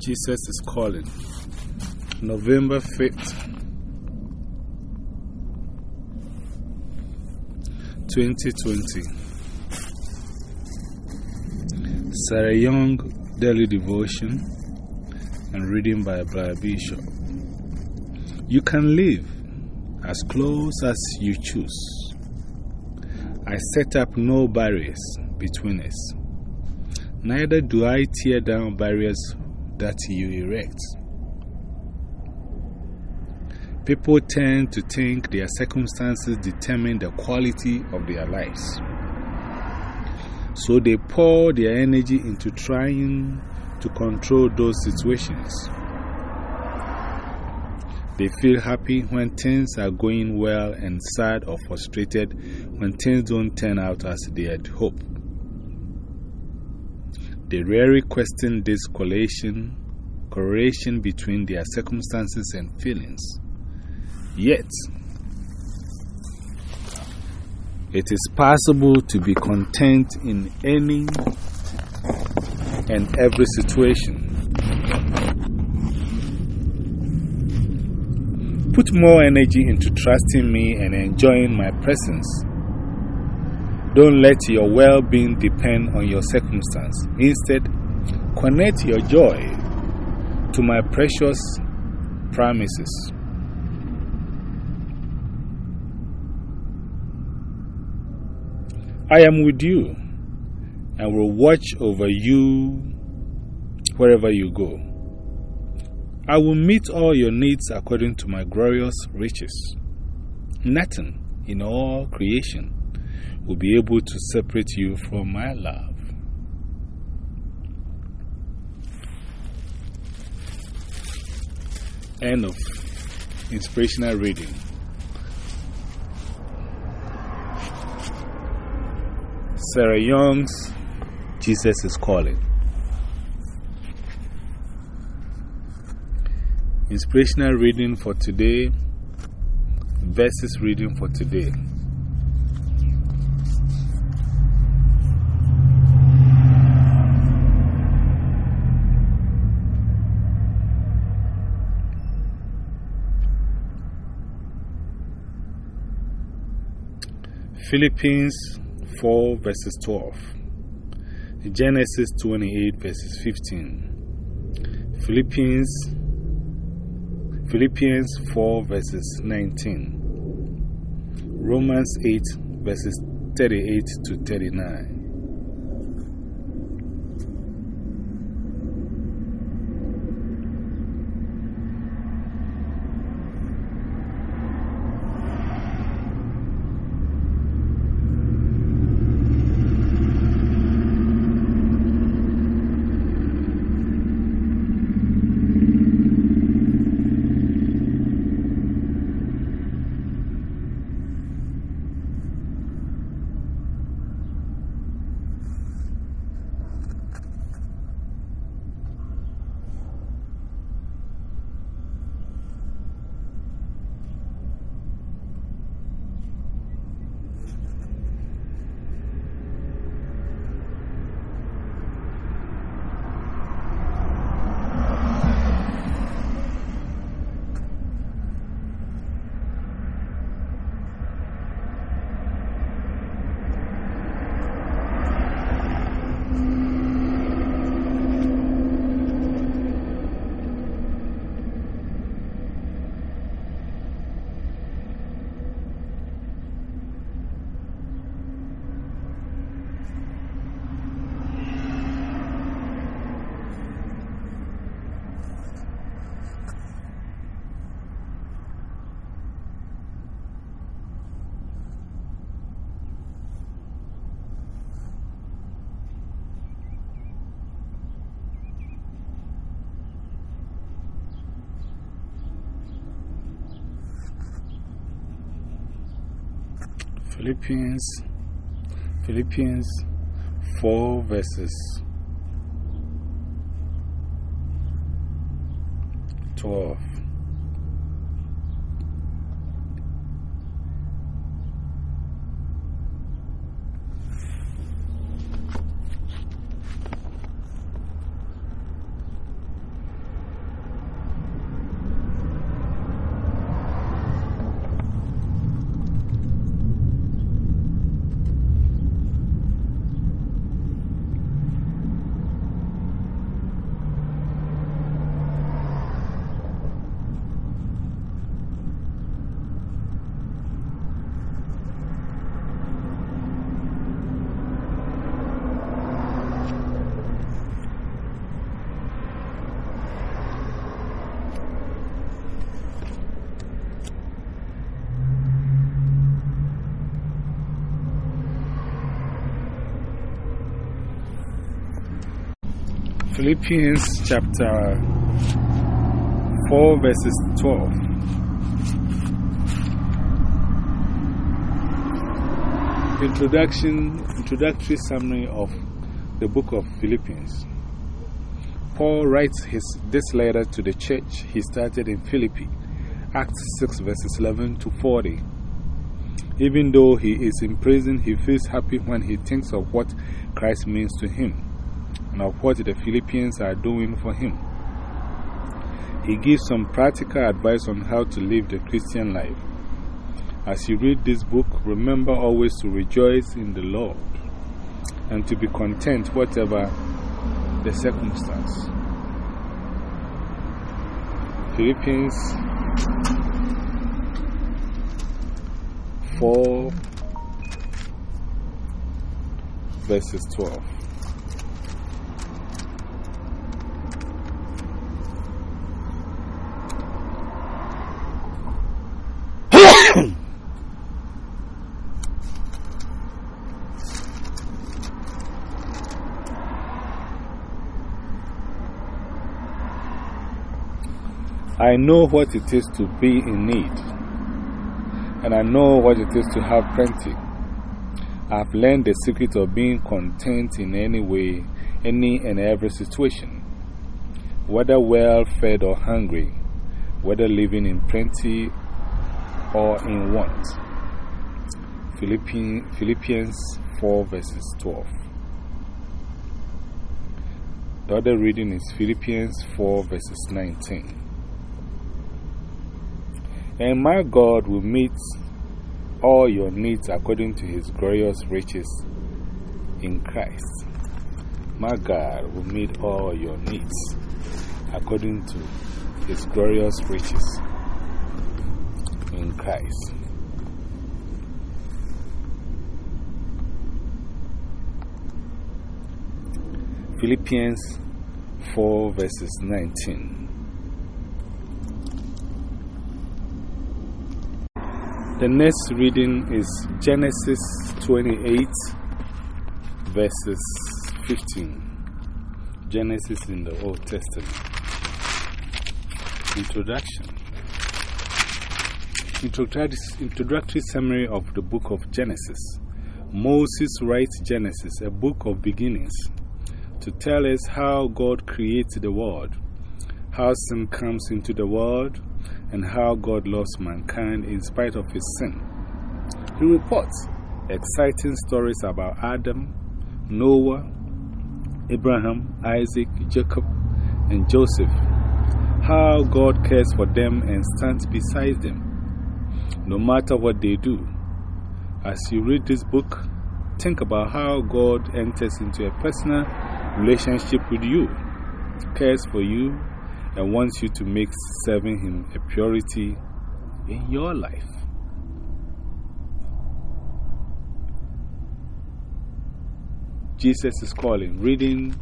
Jesus is Calling. November 5th, 2020. Sarah Young Daily Devotion and reading by Blair Bishop. You can live as close as you choose. I set up no barriers between us. Neither do I tear down barriers that you erect. People tend to think their circumstances determine the quality of their lives. So they pour their energy into trying to control those situations. They feel happy when things are going well and sad or frustrated when things don't turn out as they had hoped. They rarely question this correlation, correlation between their circumstances and feelings. Yet, it is possible to be content in any and every situation. Put more energy into trusting me and enjoying my presence. Don't let your well being depend on your circumstance. Instead, connect your joy to my precious promises. I am with you and will watch over you wherever you go. I will meet all your needs according to my glorious riches. Nothing in all creation will be able to separate you from my love. End of inspirational reading. Sarah Young's Jesus is Calling. Inspirational reading for today, verses reading for today. Philippians 4 verses 12. Genesis 28 verses 15. Philippians Philippians 4 verses 19. Romans 8 verses 38 to 39. Philippians, Philippians 4 verses 12. Philippians chapter 4, verses 12. Introduction, introductory summary of the book of Philippians. Paul writes his, this letter to the church he started in Philippi, Acts 6, verses 11 to 40. Even though he is in prison, he feels happy when he thinks of what Christ means to him and of what the Philippians are doing for him. He gives some practical advice on how to live the Christian life. As you read this book, remember always to rejoice in the Lord and to be content, whatever the circumstance. Philippians 4 verses 12. I know what it is to be in need, and I know what it is to have plenty. I've learned the secret of being content in any way, any and every situation, whether well fed or hungry, whether living in plenty or in want. Philippians 4 verses 12. The other reading is Philippians 4 verses 19. And my God will meet all your needs according to his glorious riches in Christ. My God will meet all your needs according to his glorious riches in Christ. Philippians 4 verses 19. The next reading is Genesis 28, verses 15. Genesis in the Old Testament. Introduction. Introductory summary of the book of Genesis. Moses writes Genesis, a book of beginnings, to tell us how God creates the world, how sin comes into the world, and how God loves mankind in spite of his sin. He reports exciting stories about Adam, Noah, Abraham, Isaac, Jacob, and Joseph, how God cares for them and stands beside them, no matter what they do. As you read this book, think about how God enters into a personal relationship with you, cares for you, and wants you to make serving Him a purity in your life. Jesus is calling. Reading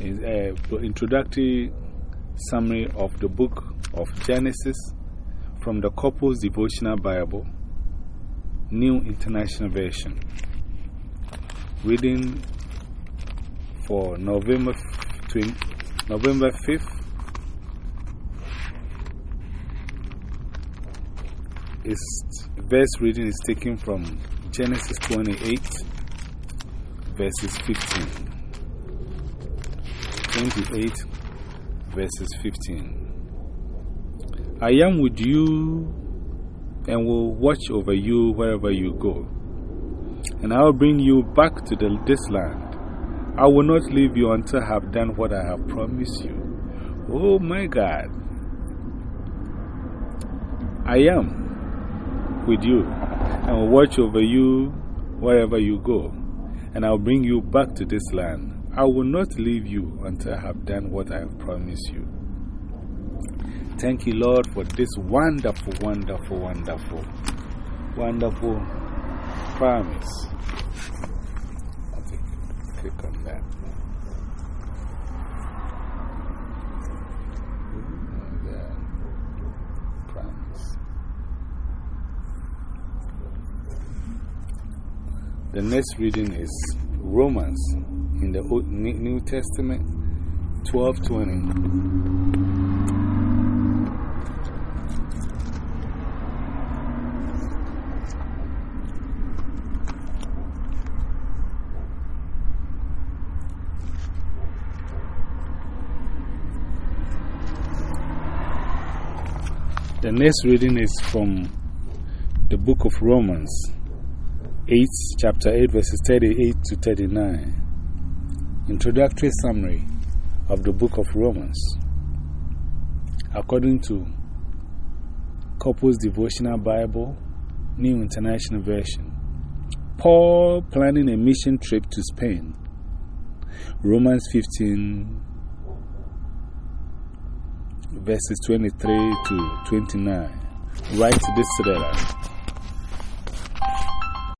is a uh, introductory summary of the book of Genesis from the Couples Devotional Bible, New International Version. Reading for November, 20, November 5th, is verse reading is taken from Genesis 28, verses 15. 28, verses 15. I am with you and will watch over you wherever you go. And I will bring you back to the, this land. I will not leave you until I have done what I have promised you. Oh my God. I am with you and will watch over you wherever you go, and I'll bring you back to this land. I will not leave you until I have done what I have promised you. Thank you, Lord, for this wonderful, wonderful, wonderful, wonderful promise. Click on that. The next reading is Romans in the New Testament, 1220. The next reading is from the book of Romans 8, chapter 8, verses 38 to 39. Introductory summary of the book of Romans. According to Couples Devotional Bible, New International Version, Paul planning a mission trip to Spain. Romans 15, verses 23 to 29. Write this letter